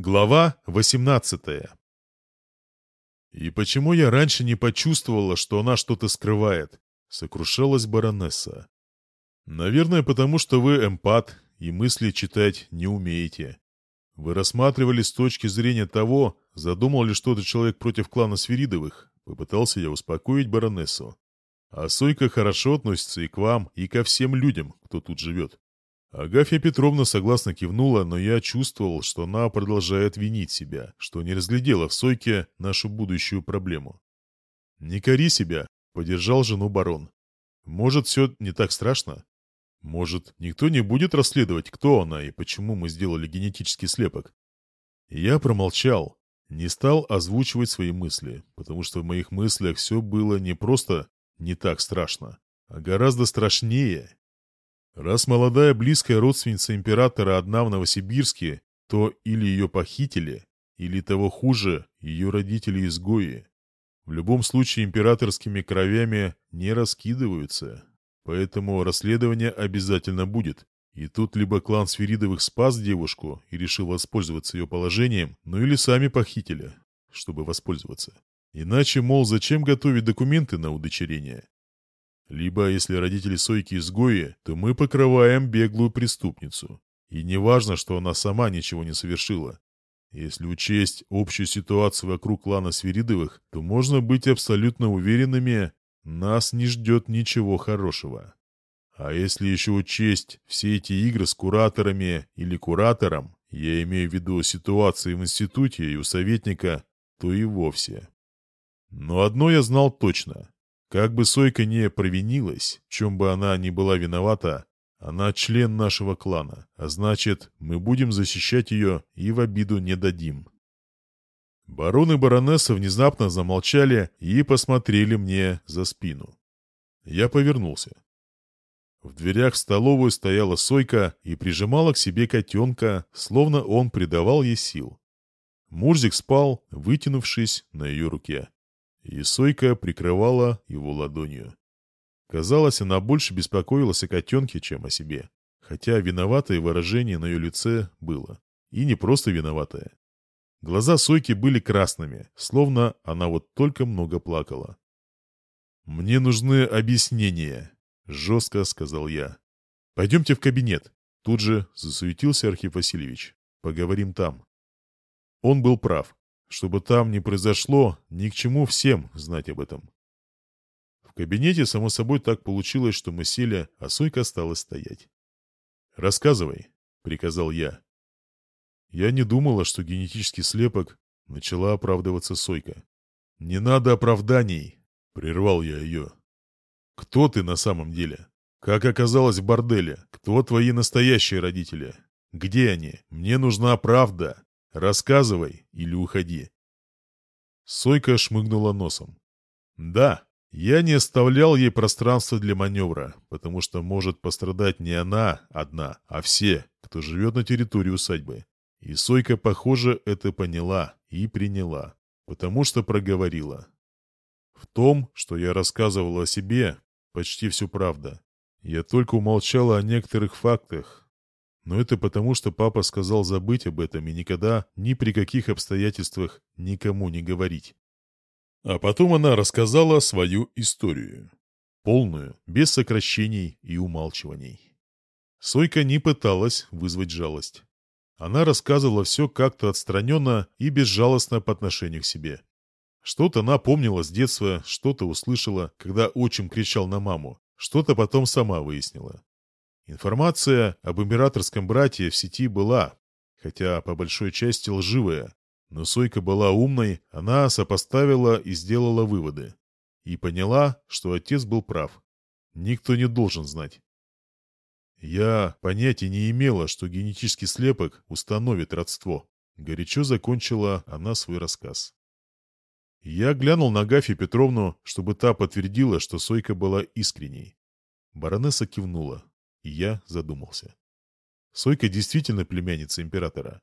Глава 18 «И почему я раньше не почувствовала, что она что-то скрывает?» — сокрушалась баронесса. «Наверное, потому что вы эмпат и мысли читать не умеете. Вы рассматривали с точки зрения того, задумал ли что-то человек против клана Свиридовых?» — попытался я успокоить баронессу. «А Сойка хорошо относится и к вам, и ко всем людям, кто тут живет. Агафья Петровна согласно кивнула, но я чувствовал, что она продолжает винить себя, что не разглядела в Сойке нашу будущую проблему. «Не кори себя», — поддержал жену барон. «Может, все не так страшно? Может, никто не будет расследовать, кто она и почему мы сделали генетический слепок?» Я промолчал, не стал озвучивать свои мысли, потому что в моих мыслях все было не просто не так страшно, а гораздо страшнее Раз молодая близкая родственница императора одна в Новосибирске, то или ее похитили, или того хуже, ее родители-изгои. В любом случае императорскими кровями не раскидываются, поэтому расследование обязательно будет. И тут либо клан Сферидовых спас девушку и решил воспользоваться ее положением, ну или сами похитили, чтобы воспользоваться. Иначе, мол, зачем готовить документы на удочерение? Либо, если родители Сойки изгои, то мы покрываем беглую преступницу. И не важно, что она сама ничего не совершила. Если учесть общую ситуацию вокруг клана Свиридовых, то можно быть абсолютно уверенными, нас не ждет ничего хорошего. А если еще учесть все эти игры с кураторами или куратором, я имею в виду ситуации в институте и у советника, то и вовсе. Но одно я знал точно. Как бы Сойка не провинилась, в чем бы она ни была виновата, она член нашего клана, а значит, мы будем защищать ее и в обиду не дадим. Барон и баронесса внезапно замолчали и посмотрели мне за спину. Я повернулся. В дверях в столовую стояла Сойка и прижимала к себе котенка, словно он придавал ей сил. Мурзик спал, вытянувшись на ее руке и Сойка прикрывала его ладонью. Казалось, она больше беспокоилась о котенке, чем о себе, хотя виноватое выражение на ее лице было. И не просто виноватое. Глаза Сойки были красными, словно она вот только много плакала. «Мне нужны объяснения», — жестко сказал я. «Пойдемте в кабинет», — тут же засуетился Архив Васильевич. «Поговорим там». Он был прав. Чтобы там не произошло, ни к чему всем знать об этом. В кабинете, само собой, так получилось, что мы сели, а Сойка осталась стоять. «Рассказывай», — приказал я. Я не думала, что генетический слепок начала оправдываться Сойка. «Не надо оправданий!» — прервал я ее. «Кто ты на самом деле? Как оказалось в борделе? Кто твои настоящие родители? Где они? Мне нужна правда!» Рассказывай или уходи. Сойка шмыгнула носом. Да, я не оставлял ей пространства для маневра, потому что может пострадать не она одна, а все, кто живет на территории усадьбы. И Сойка, похоже, это поняла и приняла, потому что проговорила. В том, что я рассказывал о себе, почти всю правда. Я только умолчала о некоторых фактах, но это потому, что папа сказал забыть об этом и никогда, ни при каких обстоятельствах, никому не говорить. А потом она рассказала свою историю. Полную, без сокращений и умалчиваний. Сойка не пыталась вызвать жалость. Она рассказывала все как-то отстраненно и безжалостно по отношению к себе. Что-то она помнила с детства, что-то услышала, когда отчим кричал на маму, что-то потом сама выяснила. Информация об императорском брате в сети была, хотя по большой части лживая, но Сойка была умной, она сопоставила и сделала выводы. И поняла, что отец был прав. Никто не должен знать. «Я понятия не имела, что генетический слепок установит родство», — горячо закончила она свой рассказ. Я глянул на Гафи Петровну, чтобы та подтвердила, что Сойка была искренней. Баронесса кивнула. И я задумался. Сойка действительно племянница императора.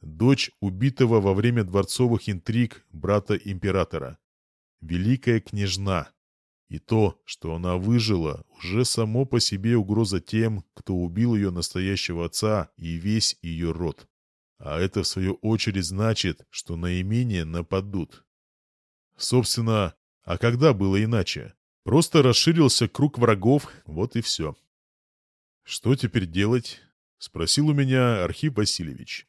Дочь убитого во время дворцовых интриг брата императора. Великая княжна. И то, что она выжила, уже само по себе угроза тем, кто убил ее настоящего отца и весь ее род. А это, в свою очередь, значит, что наименее нападут. Собственно, а когда было иначе? Просто расширился круг врагов, вот и все. «Что теперь делать?» — спросил у меня Архип Васильевич.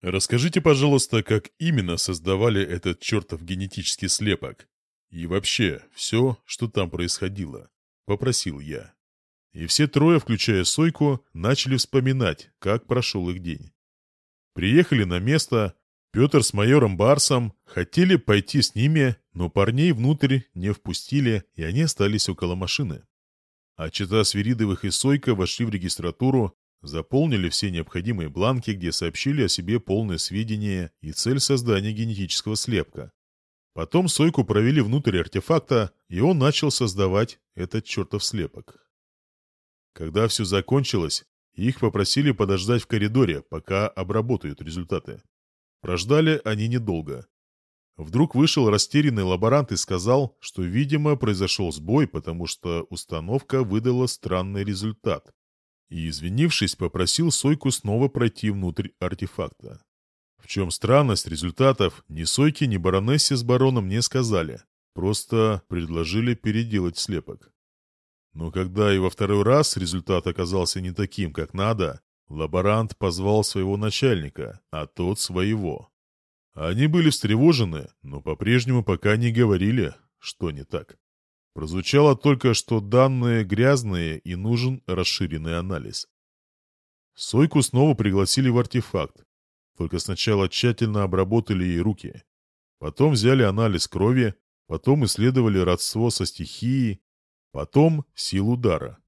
«Расскажите, пожалуйста, как именно создавали этот чертов генетический слепок? И вообще, все, что там происходило?» — попросил я. И все трое, включая Сойку, начали вспоминать, как прошел их день. Приехали на место, Петр с майором Барсом хотели пойти с ними, но парней внутрь не впустили, и они остались около машины а чита Сверидовых и Сойка вошли в регистратуру, заполнили все необходимые бланки, где сообщили о себе полное сведение и цель создания генетического слепка. Потом Сойку провели внутрь артефакта, и он начал создавать этот чертов слепок. Когда все закончилось, их попросили подождать в коридоре, пока обработают результаты. Прождали они недолго. Вдруг вышел растерянный лаборант и сказал, что, видимо, произошел сбой, потому что установка выдала странный результат. И, извинившись, попросил Сойку снова пройти внутрь артефакта. В чем странность результатов, ни Сойке, ни баронессе с бароном не сказали, просто предложили переделать слепок. Но когда и во второй раз результат оказался не таким, как надо, лаборант позвал своего начальника, а тот своего. Они были встревожены, но по-прежнему пока не говорили, что не так. Прозвучало только, что данные грязные и нужен расширенный анализ. Сойку снова пригласили в артефакт, только сначала тщательно обработали ей руки. Потом взяли анализ крови, потом исследовали родство со стихией, потом силу удара.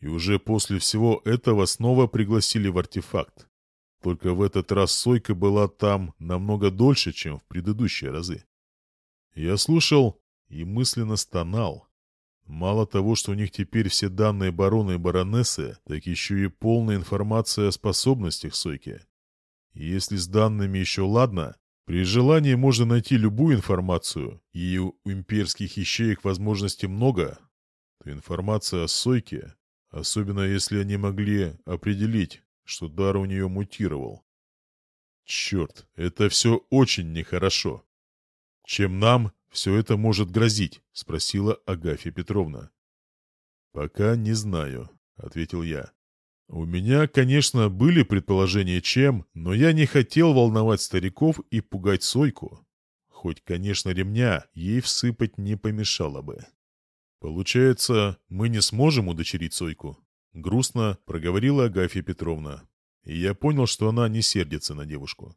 И уже после всего этого снова пригласили в артефакт. Только в этот раз Сойка была там намного дольше, чем в предыдущие разы. Я слушал и мысленно стонал. Мало того, что у них теперь все данные барона и баронессы, так еще и полная информация о способностях Сойки. Если с данными еще ладно, при желании можно найти любую информацию, и у имперских ищеек возможностей много, то информация о Сойке, особенно если они могли определить, что дар у нее мутировал. Черт, это все очень нехорошо. Чем нам все это может грозить? Спросила Агафья Петровна. Пока не знаю, ответил я. У меня, конечно, были предположения чем, но я не хотел волновать стариков и пугать Сойку. Хоть, конечно, ремня ей всыпать не помешало бы. Получается, мы не сможем удочерить Сойку? Грустно проговорила Агафья Петровна. И я понял, что она не сердится на девушку.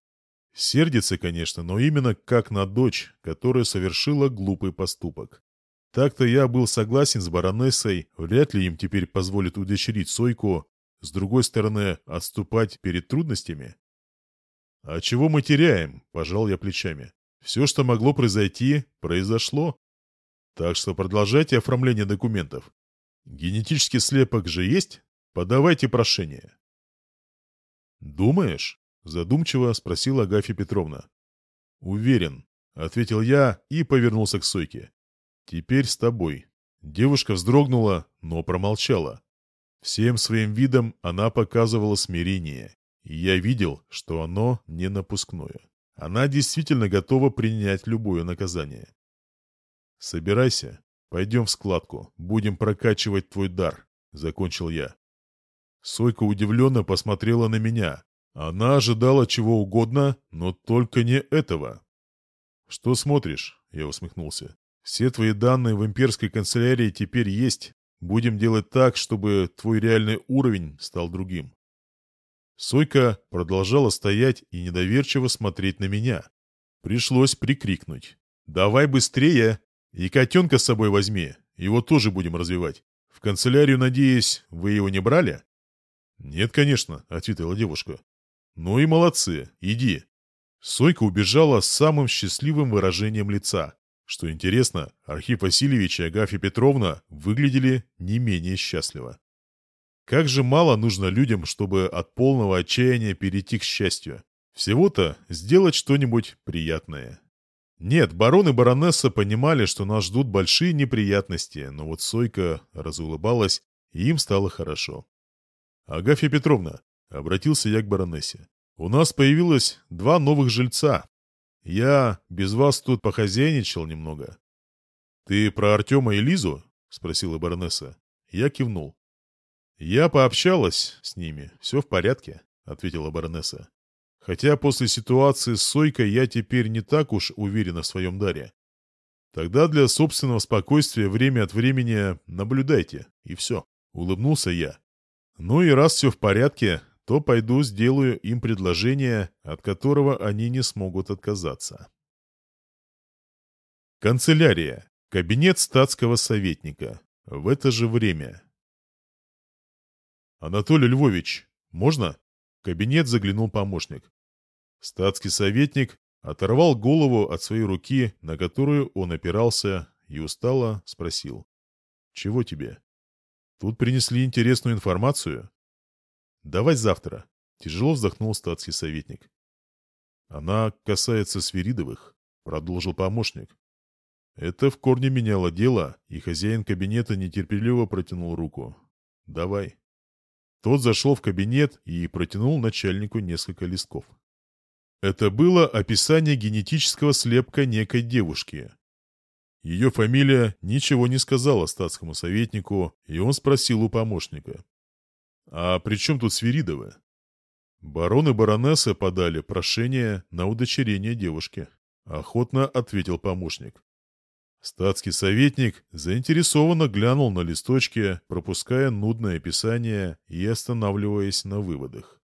Сердится, конечно, но именно как на дочь, которая совершила глупый поступок. Так-то я был согласен с баронессой, вряд ли им теперь позволят удочерить Сойку. С другой стороны, отступать перед трудностями. «А чего мы теряем?» – пожал я плечами. «Все, что могло произойти, произошло. Так что продолжайте оформление документов. Генетический слепок же есть? Подавайте прошение. «Думаешь?» – задумчиво спросила Агафья Петровна. «Уверен», – ответил я и повернулся к Сойке. «Теперь с тобой». Девушка вздрогнула, но промолчала. Всем своим видом она показывала смирение, и я видел, что оно не напускное. Она действительно готова принять любое наказание. «Собирайся», «Пойдем в складку, будем прокачивать твой дар», — закончил я. Сойка удивленно посмотрела на меня. Она ожидала чего угодно, но только не этого. «Что смотришь?» — я усмехнулся. «Все твои данные в имперской канцелярии теперь есть. Будем делать так, чтобы твой реальный уровень стал другим». Сойка продолжала стоять и недоверчиво смотреть на меня. Пришлось прикрикнуть. «Давай быстрее!» И котенка с собой возьми, его тоже будем развивать. В канцелярию, надеюсь, вы его не брали?» «Нет, конечно», — ответила девушка. «Ну и молодцы, иди». Сойка убежала с самым счастливым выражением лица. Что интересно, Архип Васильевич и Агафья Петровна выглядели не менее счастливо. Как же мало нужно людям, чтобы от полного отчаяния перейти к счастью. Всего-то сделать что-нибудь приятное. Нет, барон и баронесса понимали, что нас ждут большие неприятности, но вот Сойка разулыбалась, и им стало хорошо. «Агафья Петровна», — обратился я к баронессе, — «у нас появилось два новых жильца. Я без вас тут похозяйничал немного». «Ты про Артема и Лизу?» — спросила баронесса. Я кивнул. «Я пообщалась с ними, все в порядке», — ответила баронесса. Хотя после ситуации с Сойкой я теперь не так уж уверен в своем даре. Тогда для собственного спокойствия время от времени наблюдайте, и все. Улыбнулся я. Ну и раз все в порядке, то пойду сделаю им предложение, от которого они не смогут отказаться. Канцелярия. Кабинет статского советника. В это же время. «Анатолий Львович, можно?» В кабинет заглянул помощник. Статский советник оторвал голову от своей руки, на которую он опирался, и устало спросил. «Чего тебе? Тут принесли интересную информацию?» «Давай завтра», — тяжело вздохнул статский советник. «Она касается Свиридовых», — продолжил помощник. Это в корне меняло дело, и хозяин кабинета нетерпеливо протянул руку. «Давай». Тот зашел в кабинет и протянул начальнику несколько листков. Это было описание генетического слепка некой девушки. Ее фамилия ничего не сказала статскому советнику, и он спросил у помощника. «А при чем тут Свиридова?» «Барон и баронесса подали прошение на удочерение девушки», — охотно ответил помощник. Статский советник заинтересованно глянул на листочки, пропуская нудное описание и останавливаясь на выводах.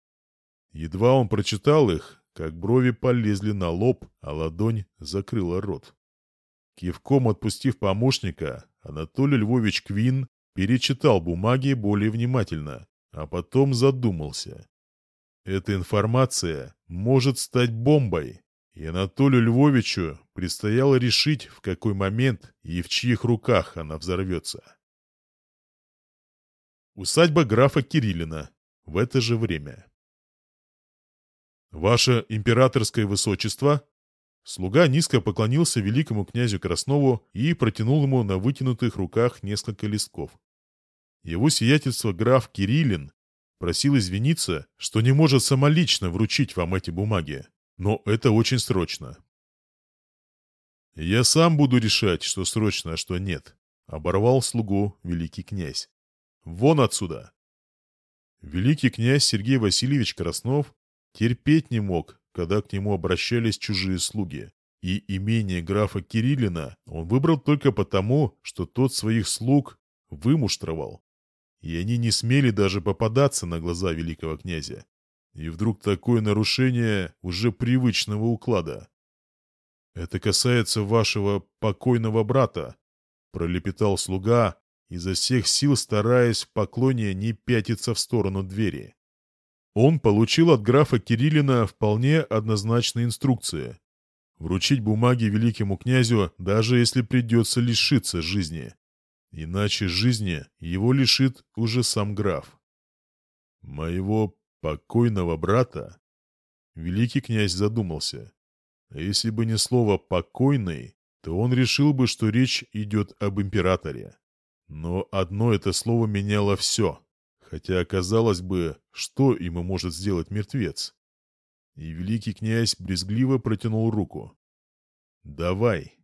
Едва он прочитал их, как брови полезли на лоб, а ладонь закрыла рот. Кивком отпустив помощника, Анатолий Львович Квин перечитал бумаги более внимательно, а потом задумался. Эта информация может стать бомбой, и Анатолию Львовичу предстояло решить, в какой момент и в чьих руках она взорвется. Усадьба графа Кириллина в это же время. «Ваше императорское высочество!» Слуга низко поклонился великому князю Краснову и протянул ему на вытянутых руках несколько листков. Его сиятельство граф Кириллин просил извиниться, что не может самолично вручить вам эти бумаги, но это очень срочно. «Я сам буду решать, что срочно, а что нет», — оборвал слугу великий князь. «Вон отсюда!» Великий князь Сергей Васильевич Краснов Терпеть не мог, когда к нему обращались чужие слуги. И имение графа Кириллина он выбрал только потому, что тот своих слуг вымуштровал. И они не смели даже попадаться на глаза великого князя. И вдруг такое нарушение уже привычного уклада. «Это касается вашего покойного брата», — пролепетал слуга, изо всех сил стараясь в поклоне не пятиться в сторону двери. Он получил от графа Кириллина вполне однозначные инструкции. Вручить бумаги великому князю, даже если придется лишиться жизни. Иначе жизни его лишит уже сам граф. Моего покойного брата? Великий князь задумался. Если бы не слово «покойный», то он решил бы, что речь идет об императоре. Но одно это слово меняло все. Хотя, казалось бы, что ему может сделать мертвец? И великий князь брезгливо протянул руку. «Давай!»